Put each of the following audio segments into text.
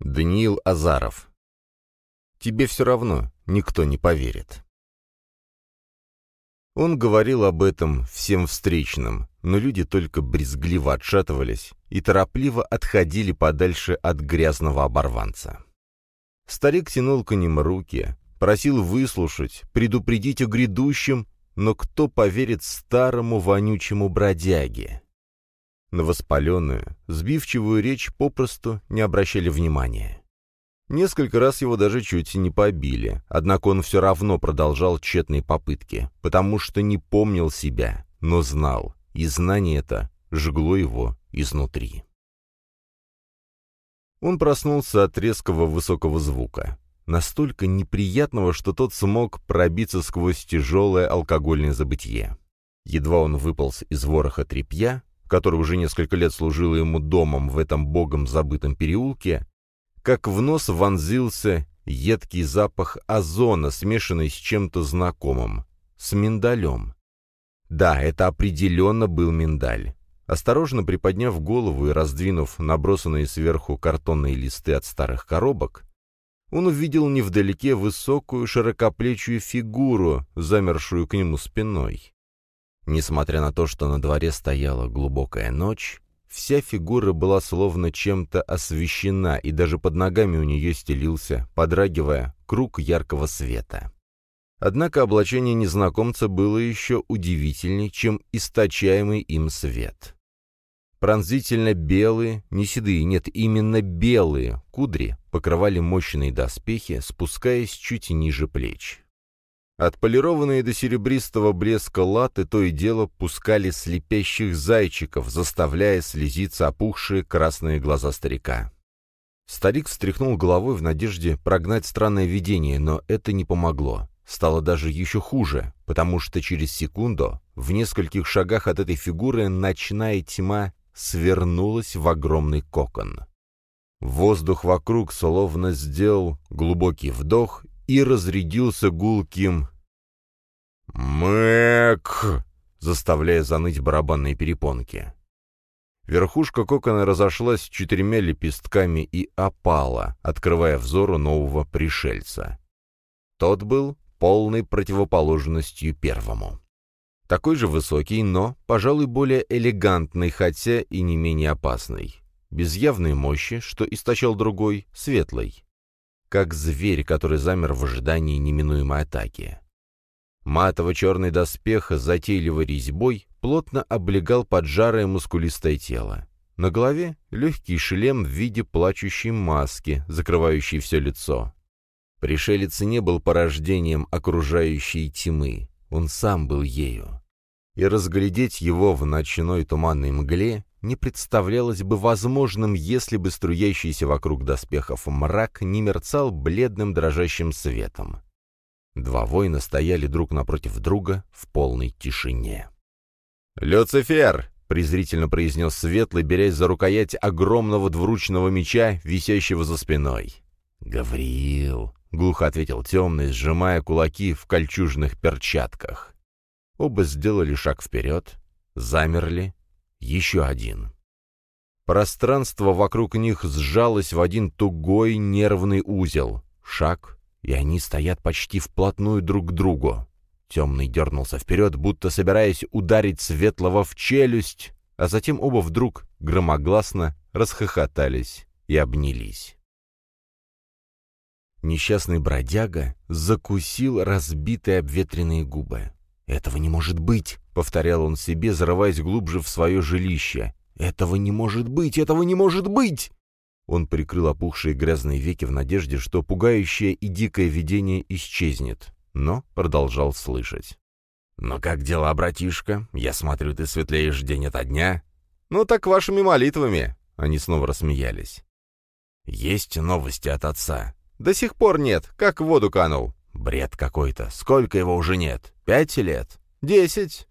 Даниил Азаров. Тебе все равно никто не поверит. Он говорил об этом всем встречным, но люди только брезгливо отшатывались и торопливо отходили подальше от грязного оборванца. Старик тянул к ним руки, просил выслушать, предупредить о грядущем, но кто поверит старому вонючему бродяге? На воспаленную, сбивчивую речь попросту не обращали внимания. Несколько раз его даже чуть не побили, однако он все равно продолжал тщетные попытки, потому что не помнил себя, но знал, и знание это жгло его изнутри. Он проснулся от резкого высокого звука, настолько неприятного, что тот смог пробиться сквозь тяжелое алкогольное забытье. Едва он выполз из вороха тряпья, который уже несколько лет служил ему домом в этом богом забытом переулке, как в нос вонзился едкий запах озона, смешанный с чем-то знакомым, с миндалем. Да, это определенно был миндаль. Осторожно приподняв голову и раздвинув набросанные сверху картонные листы от старых коробок, он увидел невдалеке высокую широкоплечую фигуру, замершую к нему спиной. Несмотря на то, что на дворе стояла глубокая ночь, вся фигура была словно чем-то освещена, и даже под ногами у нее стелился, подрагивая, круг яркого света. Однако облачение незнакомца было еще удивительнее, чем источаемый им свет. Пронзительно белые, не седые, нет, именно белые кудри покрывали мощные доспехи, спускаясь чуть ниже плеч. Отполированные до серебристого блеска латы то и дело пускали слепящих зайчиков, заставляя слезиться опухшие красные глаза старика. Старик встряхнул головой в надежде прогнать странное видение, но это не помогло. Стало даже еще хуже, потому что через секунду, в нескольких шагах от этой фигуры, ночная тьма свернулась в огромный кокон. Воздух вокруг словно сделал глубокий вдох и разрядился гулким «Мэк!», заставляя заныть барабанные перепонки. Верхушка кокона разошлась четырьмя лепестками и опала, открывая взору нового пришельца. Тот был полной противоположностью первому. Такой же высокий, но, пожалуй, более элегантный, хотя и не менее опасный. Без явной мощи, что источал другой, светлый как зверь, который замер в ожидании неминуемой атаки. Матово-черный доспех с затейливой резьбой плотно облегал поджарое мускулистое тело. На голове легкий шлем в виде плачущей маски, закрывающей все лицо. Пришелец не был порождением окружающей тьмы, он сам был ею. И разглядеть его в ночной туманной мгле не представлялось бы возможным, если бы струящийся вокруг доспехов мрак не мерцал бледным дрожащим светом. Два воина стояли друг напротив друга в полной тишине. «Люцифер!» — презрительно произнес Светлый, берясь за рукоять огромного двуручного меча, висящего за спиной. «Гавриил!» — глухо ответил темный, сжимая кулаки в кольчужных перчатках. Оба сделали шаг вперед, замерли, еще один. Пространство вокруг них сжалось в один тугой нервный узел. Шаг, и они стоят почти вплотную друг к другу. Темный дернулся вперед, будто собираясь ударить Светлого в челюсть, а затем оба вдруг громогласно расхохотались и обнялись. Несчастный бродяга закусил разбитые обветренные губы. «Этого не может быть!» — повторял он себе, зарываясь глубже в свое жилище. «Этого не может быть! Этого не может быть!» Он прикрыл опухшие грязные веки в надежде, что пугающее и дикое видение исчезнет, но продолжал слышать. «Ну как дела, братишка? Я смотрю, ты светлеешь день ото дня». «Ну так вашими молитвами!» Они снова рассмеялись. «Есть новости от отца?» «До сих пор нет. Как в воду канул». «Бред какой-то. Сколько его уже нет? Пять лет?» «Десять».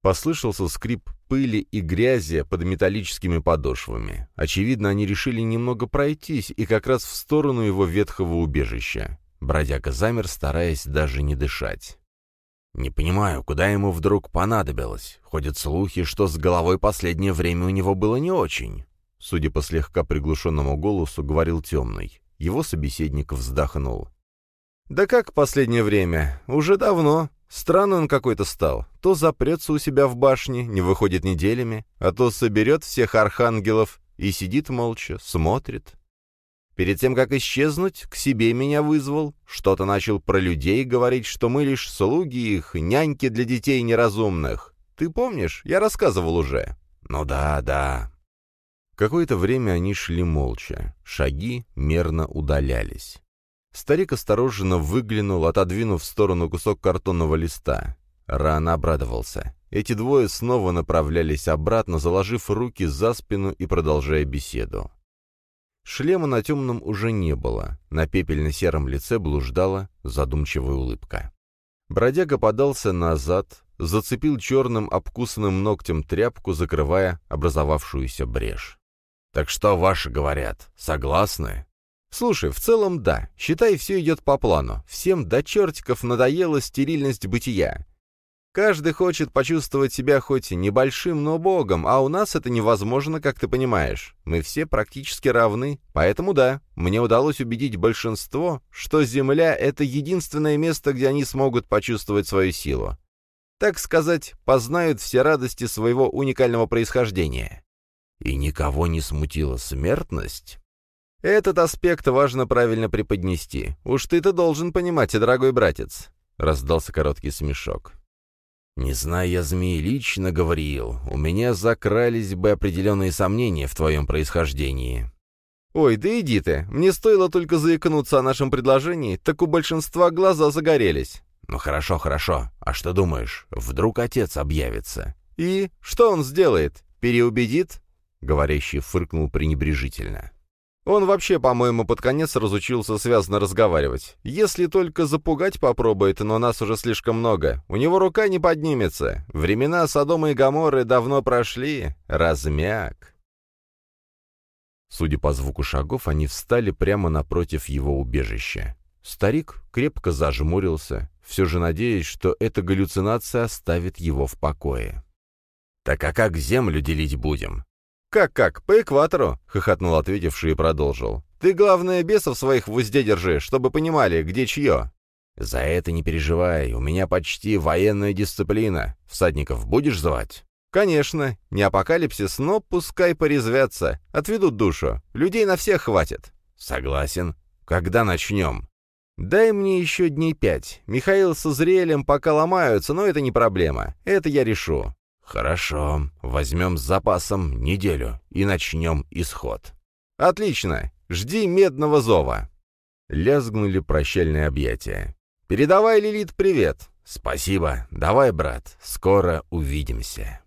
Послышался скрип пыли и грязи под металлическими подошвами. Очевидно, они решили немного пройтись, и как раз в сторону его ветхого убежища. Бродяга замер, стараясь даже не дышать. «Не понимаю, куда ему вдруг понадобилось. Ходят слухи, что с головой последнее время у него было не очень. судя по слегка приглушенному голосу, говорил темный. Его собеседник вздохнул. «Да как последнее время? Уже давно. Странный он какой-то стал. То запрется у себя в башне, не выходит неделями, а то соберет всех архангелов и сидит молча, смотрит. Перед тем, как исчезнуть, к себе меня вызвал, что-то начал про людей говорить, что мы лишь слуги их, няньки для детей неразумных. Ты помнишь? Я рассказывал уже. Ну да, да. Какое-то время они шли молча, шаги мерно удалялись. Старик осторожно выглянул, отодвинув в сторону кусок картонного листа. Рано обрадовался. Эти двое снова направлялись обратно, заложив руки за спину и продолжая беседу. Шлема на темном уже не было. На пепельно-сером лице блуждала задумчивая улыбка. Бродяга подался назад, зацепил черным обкусанным ногтем тряпку, закрывая образовавшуюся брешь. «Так что ваши говорят? Согласны?» Слушай, в целом да. Считай, все идет по плану. Всем до чертиков надоела стерильность бытия. Каждый хочет почувствовать себя хоть небольшим, но богом, а у нас это невозможно, как ты понимаешь. Мы все практически равны, поэтому да, мне удалось убедить большинство, что Земля — это единственное место, где они смогут почувствовать свою силу. Так сказать, познают все радости своего уникального происхождения. И никого не смутила смертность? Этот аспект важно правильно преподнести. Уж ты-то должен понимать, дорогой братец. Раздался короткий смешок. «Не зная я змеи лично говорил, у меня закрались бы определенные сомнения в твоем происхождении». «Ой, да иди ты, мне стоило только заикнуться о нашем предложении, так у большинства глаза загорелись». «Ну хорошо, хорошо. А что думаешь, вдруг отец объявится?» «И? Что он сделает? Переубедит?» Говорящий фыркнул пренебрежительно. Он вообще, по-моему, под конец разучился связно разговаривать. Если только запугать попробует, но нас уже слишком много. У него рука не поднимется. Времена Содома и Гоморры давно прошли. Размяк. Судя по звуку шагов, они встали прямо напротив его убежища. Старик крепко зажмурился, все же надеясь, что эта галлюцинация оставит его в покое. «Так а как землю делить будем?» «Как-как, по экватору», — хохотнул ответивший и продолжил. «Ты, главное, бесов своих в узде держи, чтобы понимали, где чье». «За это не переживай, у меня почти военная дисциплина. Всадников будешь звать?» «Конечно. Не апокалипсис, но пускай порезвятся. Отведут душу. Людей на всех хватит». «Согласен. Когда начнем?» «Дай мне еще дней пять. Михаил с Израилем пока ломаются, но это не проблема. Это я решу. «Хорошо, возьмем с запасом неделю и начнем исход». «Отлично! Жди медного зова!» Лязгнули прощальные объятия. «Передавай, Лилит, привет!» «Спасибо. Давай, брат, скоро увидимся».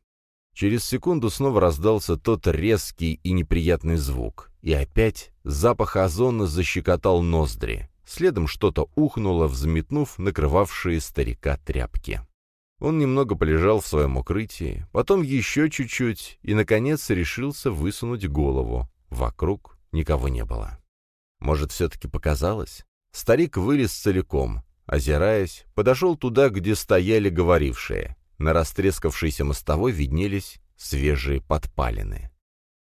Через секунду снова раздался тот резкий и неприятный звук, и опять запах озона защекотал ноздри. Следом что-то ухнуло, взметнув накрывавшие старика тряпки. Он немного полежал в своем укрытии, потом еще чуть-чуть и, наконец, решился высунуть голову. Вокруг никого не было. Может, все-таки показалось? Старик вылез целиком. Озираясь, подошел туда, где стояли говорившие. На растрескавшейся мостовой виднелись свежие подпалины.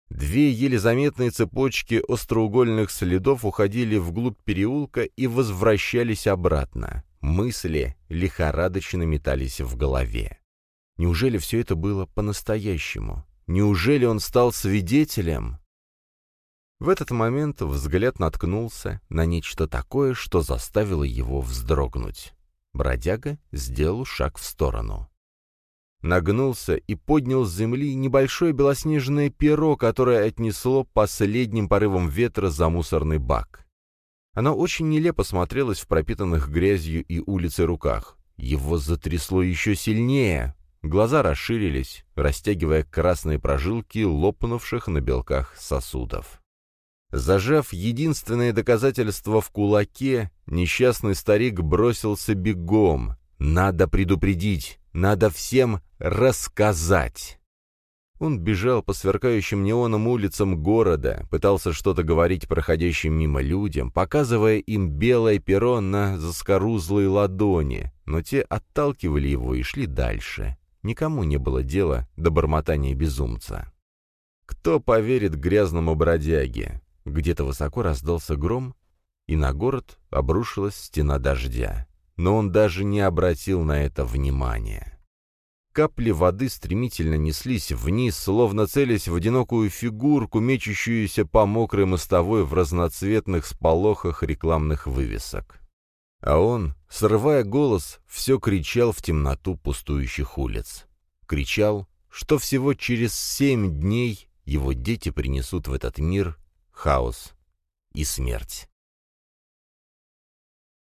Две еле заметные цепочки остроугольных следов уходили вглубь переулка и возвращались обратно. Мысли лихорадочно метались в голове. Неужели все это было по-настоящему? Неужели он стал свидетелем? В этот момент взгляд наткнулся на нечто такое, что заставило его вздрогнуть. Бродяга сделал шаг в сторону. Нагнулся и поднял с земли небольшое белоснежное перо, которое отнесло последним порывом ветра за мусорный бак. Оно очень нелепо смотрелось в пропитанных грязью и улице руках. Его затрясло еще сильнее. Глаза расширились, растягивая красные прожилки лопнувших на белках сосудов. Зажав единственное доказательство в кулаке, несчастный старик бросился бегом. «Надо предупредить! Надо всем рассказать!» Он бежал по сверкающим неоном улицам города, пытался что-то говорить проходящим мимо людям, показывая им белое перо на заскорузлой ладони, но те отталкивали его и шли дальше. Никому не было дела до бормотания безумца. Кто поверит грязному бродяге? Где-то высоко раздался гром, и на город обрушилась стена дождя. Но он даже не обратил на это внимания. Капли воды стремительно неслись вниз, словно целясь в одинокую фигурку, мечущуюся по мокрой мостовой в разноцветных сполохах рекламных вывесок. А он, срывая голос, все кричал в темноту пустующих улиц. Кричал, что всего через семь дней его дети принесут в этот мир хаос и смерть.